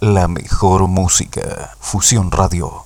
La mejor música. Fusión Radio.